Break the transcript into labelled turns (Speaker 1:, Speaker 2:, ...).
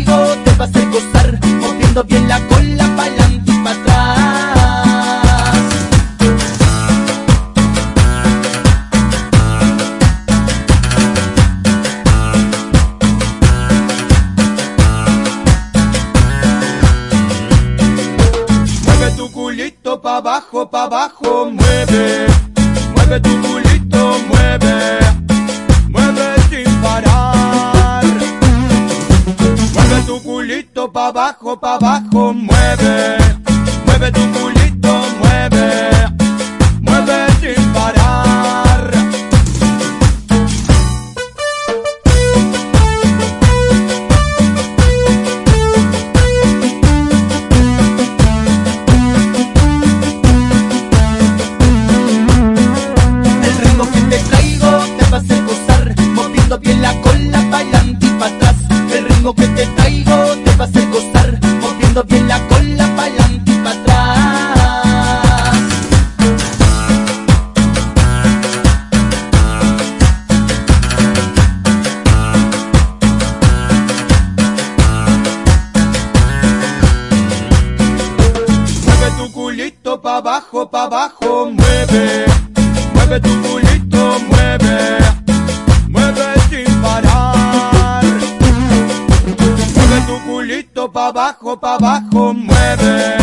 Speaker 1: te vas a gozar, moviendo bien la cola pa'lante y pa' atrás. Mueve tu culito pa' abajo, pa' abajo, mueve, mueve tu culito. Culito pa' abajo, pa' abajo, mueve, mueve tu pa' abajo, pa' abajo, mueve. Mueve tu culito, mueve. Mueve sin parar. Mueve tu culito pa' abajo, pa' abajo, mueve.